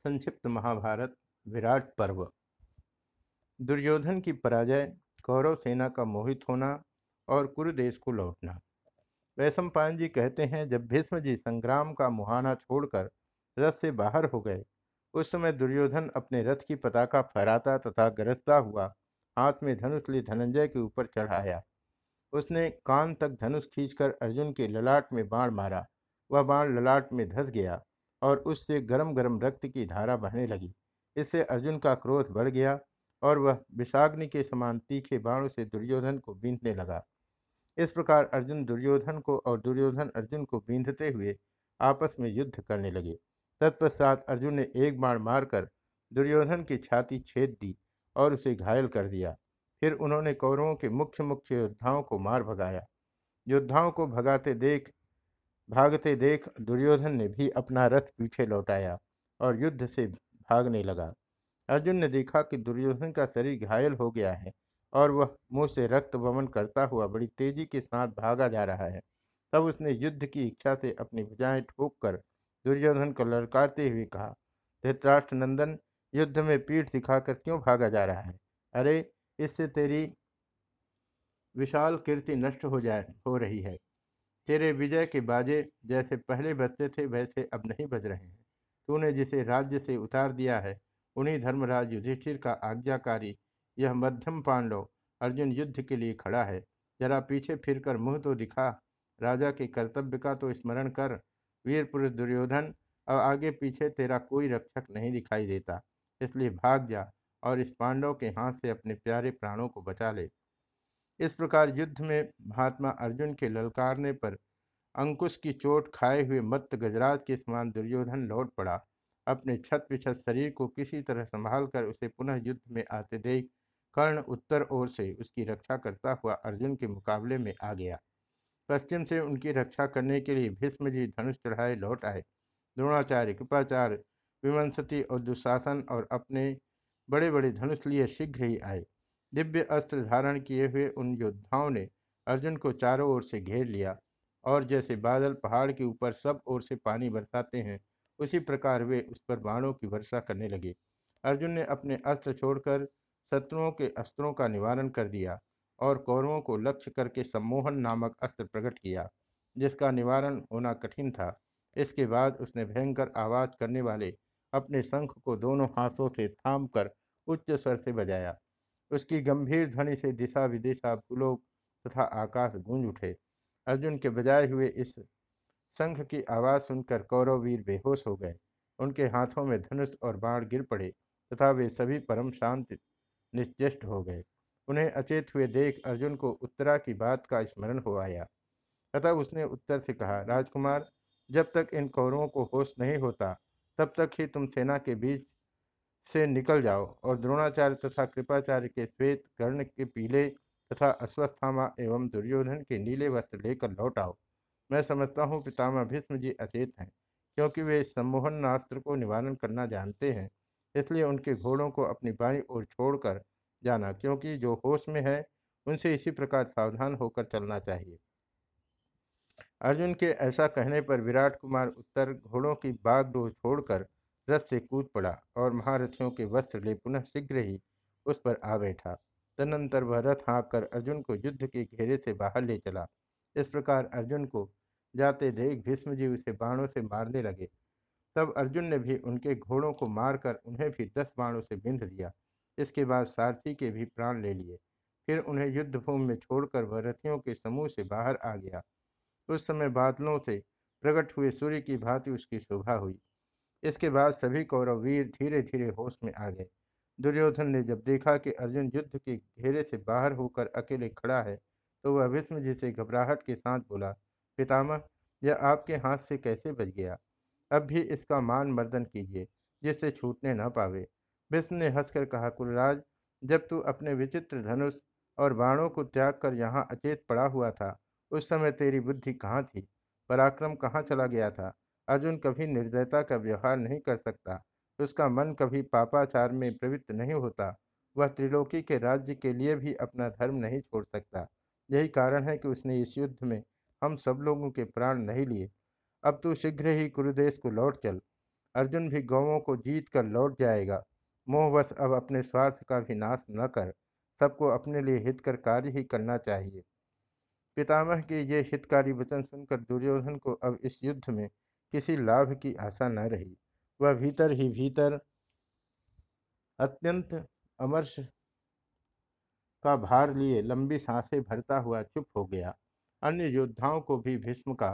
संक्षिप्त महाभारत, विराट पर्व। दुर्योधन की पराजय, कौरव सेना का मोहित होना और कुरुदेश को लौटना। वैशंपायन जी कहते हैं, जब भीष्म जी संग्राम का मुहाना छोड़कर रथ से बाहर हो गए, उस समय दुर्योधन अपने रथ की पताका फहराता तथा गरजता हुआ हाथ में धनुष ले धनंजय के ऊपर चढ़ाया। उसने कान तक धनुष खींचकर अर्जुन के ललाट में बाण मारा। वह बाण ललाट में धस गया। और उससे गरम गरम रक्त की धारा बहने लगी। इससे अर्जुन का क्रोध बढ़ गया और वह विषाग्नि के समान तीखे बाणों से दुर्योधन को बींधने लगा। इस प्रकार अर्जुन दुर्योधन को और दुर्योधन अर्जुन को बींधते हुए आपस में युद्ध करने लगे। तत्पश्चात अर्जुन ने एक बाण मारकर दुर्योधन की छाती छेद दी और उसे घायल कर दिया। फिर उन्होंने कौरवों के मुख्य मुख्य योद्धाओं को मार भगाया। योद्धाओं को भगाते देख भागते देख दुर्योधन ने भी अपना रथ पीछे लौटाया और युद्ध से भागने लगा। अर्जुन ने देखा कि दुर्योधन का शरीर घायल हो गया है और वह मुँह से रक्त वमन करता हुआ बड़ी तेज़ी के साथ भागा जा रहा है। तब उसने युद्ध की इच्छा से अपनी भुजाएँ ठोक कर दुर्योधन को ललकारते हुए कहा धृतराष्ट्र नंदन युद्ध में पीठ दिखाकर क्यों भागा जा रहा है? अरे, इससे तेरी विशाल कीर्ति नष्ट हो जाए, हो रही है। तेरे विजय के बाजे जैसे पहले बजते थे, वैसे अब नहीं बज रहे हैं। तूने जिसे राज्य से उतार दिया है, उन्हीं धर्मराज युधिष्ठिर का आज्ञाकारी, यह मध्यम पांडव अर्जुन युद्ध के लिए खड़ा है। जरा पीछे फिरकर मुँह तो दिखा, राजा के कर्तव्य का तो स्मरण कर। वीर पुरुष दुर्योधन, अब आगे पीछे तेरा कोई रक्षक नहीं दिखाई देता। इसलिए भाग जा और इस पांडव के हाथ से अपने प्यारे प्राणों को बचा ले। इस प्रकार युद्ध में महात्मा अर्जुन के ललकारने पर अंकुश की चोट खाए हुए मत्त गजराज के समान दुर्योधन लौट पड़ा। अपने छत पिछत शरीर को किसी तरह संभाल कर उसे पुनः युद्ध में आते देख कर्ण उत्तर ओर से उसकी रक्षा करता हुआ अर्जुन के मुकाबले में आ गया। पश्चिम से उनकी रक्षा करने के लिए भीष्म जी धनुष चढ़ाए लौट आए। द्रोणाचार्य, कृपाचार्य, विमंसती और दुशासन और अपने बड़े बड़े धनुष लिए शीघ्र ही आए। दिव्य अस्त्र धारण किए हुए उन योद्धाओं ने अर्जुन को चारों ओर से घेर लिया और जैसे बादल पहाड़ के ऊपर सब ओर से पानी बरसाते हैं, उसी प्रकार वे उस पर बाणों की वर्षा करने लगे। अर्जुन ने अपने अस्त्र छोड़कर शत्रुओं के अस्त्रों का निवारण कर दिया और कौरवों को लक्ष्य करके सम्मोहन नामक अस्त्र प्रकट किया, जिसका निवारण होना कठिन था। इसके बाद उसने भयंकर आवाज़ करने वाले अपने शंख को दोनों हाथों से थाम कर उच्च स्वर से बजाया। उसकी गंभीर ध्वनि से दिशा विदिशा भूलोक तथा आकाश गूंज उठे। अर्जुन के बजाए हुए इस शंख की आवाज़ सुनकर कौरव वीर बेहोश हो गए। उनके हाथों में धनुष और बाण गिर पड़े तथा वे सभी परम शांत निश्चेष्ट हो गए। उन्हें अचेत हुए देख अर्जुन को उत्तरा की बात का स्मरण हो आया। तथा उसने उत्तर से कहा, राजकुमार, जब तक इन कौरवों को होश नहीं होता, तब तक ही तुम सेना के बीच से निकल जाओ और द्रोणाचार्य तथा कृपाचार्य के श्वेत कर्ण के पीले तथा अश्वस्थामा एवं दुर्योधन के नीले वस्त्र लेकर लौट आओ। मैं समझता हूँ पितामह भीष्म जी अचेत हैं, क्योंकि वे सम्मोहन नास्त्र को निवारण करना जानते हैं, इसलिए उनके घोड़ों को अपनी बाई ओर छोड़कर जाना, क्योंकि जो होश में है, उनसे इसी प्रकार सावधान होकर चलना चाहिए। अर्जुन के ऐसा कहने पर विराट कुमार उत्तर घोड़ों की बागडोर छोड़कर रथ से कूद पड़ा और महारथियों के वस्त्र ले पुनः शीघ्र ही उस पर आ बैठा। तदनंतर वह रथ हाँक कर अर्जुन को युद्ध के घेरे से बाहर ले चला। इस प्रकार अर्जुन को जाते देख भीष्म जी उसे बाणों से मारने लगे। तब अर्जुन ने भी उनके घोड़ों को मारकर उन्हें भी दस बाणों से बिंध दिया। इसके बाद सारथी के भी प्राण ले लिए। फिर उन्हें युद्ध भूमि में छोड़कर वह रथियों के समूह से बाहर आ गया। उस समय बादलों से प्रकट हुए सूर्य की भांति उसकी शोभा हुई। इसके बाद सभी कौरव वीर धीरे धीरे होश में आ गए। दुर्योधन ने जब देखा कि अर्जुन युद्ध के घेरे से बाहर होकर अकेले खड़ा है तो वह जी से घबराहट के साथ बोला, पितामह, यह आपके हाथ से कैसे बच गया? अब भी इसका मान मर्दन कीजिए, जिससे छूटने न पावे। विष्णु ने हंसकर कहा, कुलराज, जब तू अपने विचित्र धनुष और बाणों को त्याग कर यहाँ अचेत पड़ा हुआ था, उस समय तेरी बुद्धि कहाँ थी? पराक्रम कहाँ चला गया था? अर्जुन कभी निर्दयता का व्यवहार नहीं कर सकता, उसका मन कभी पापाचार में प्रवृत्त नहीं होता। वह त्रिलोकी के राज्य के लिए भी अपना धर्म नहीं छोड़ सकता। यही कारण है कि उसने इस युद्ध में हम सब लोगों के प्राण नहीं लिए। अब तू शीघ्र ही कुरुदेश को लौट चल। अर्जुन भी गौवों को जीत कर लौट जाएगा। मोहवश अब अपने स्वार्थ का भी नाश न कर। सबको अपने लिए हितकर कार्य ही करना चाहिए। पितामह के ये हितकारी वचन सुनकर दुर्योधन को अब इस युद्ध में किसी लाभ की आशा न रही। वह भीतर ही भीतर अत्यंत अमर्ष का भार लिए लंबी साँसें भरता हुआ चुप हो गया। अन्य योद्धाओं को भी भीष्म का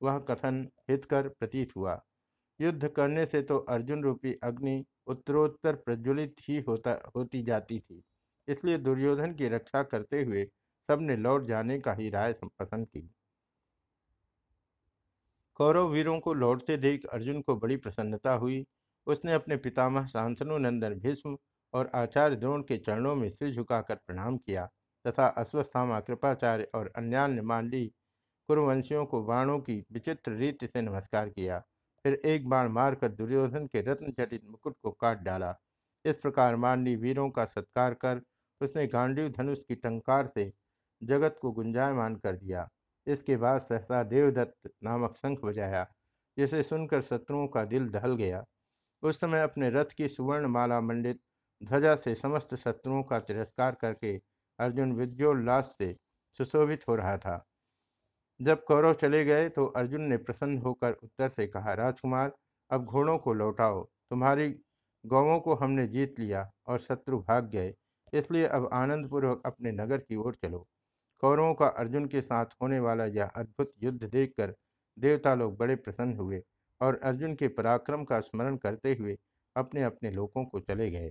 वह कथन हितकर प्रतीत हुआ। युद्ध करने से तो अर्जुन रूपी अग्नि उत्तरोत्तर प्रज्वलित ही होता, होती जाती थी। इसलिए दुर्योधन की रक्षा करते हुए सबने लौट जाने का ही राय पसंद की। कौरव वीरों को लौटते देख अर्जुन को बड़ी प्रसन्नता हुई। उसने अपने पितामह शांतनु नंदन भीष्म और आचार्य द्रोण के चरणों में सिर झुकाकर प्रणाम किया तथा अश्वस्थामा, कृपाचार्य और अन्यान्य मांडी कुरुवंशियों को बाणों की विचित्र रीति से नमस्कार किया। फिर एक बाण मारकर दुर्योधन के रत्न चटित मुकुट को काट डाला। इस प्रकार मांडी वीरों का सत्कार कर उसने गांडीव धनुष की टंकार से जगत को गुंजायमान कर दिया। इसके बाद सहसा देवदत्त नामक शंख बजाया, जिसे सुनकर शत्रुओं का दिल दहल गया। उस समय अपने रथ की सुवर्ण माला मंडित ध्वजा से समस्त शत्रुओं का तिरस्कार करके अर्जुन विद्योल्लास से सुशोभित हो रहा था। जब कौरव चले गए तो अर्जुन ने प्रसन्न होकर उत्तर से कहा, राजकुमार, अब घोड़ों को लौटाओ। तुम्हारी गौवों को हमने जीत लिया और शत्रु भाग गए, इसलिए अब आनंदपूर्वक अपने नगर की ओर चलो। कौरवों का अर्जुन के साथ होने वाला यह अद्भुत युद्ध देखकर देवता लोग बड़े प्रसन्न हुए और अर्जुन के पराक्रम का स्मरण करते हुए अपने अपने लोगों को चले गए।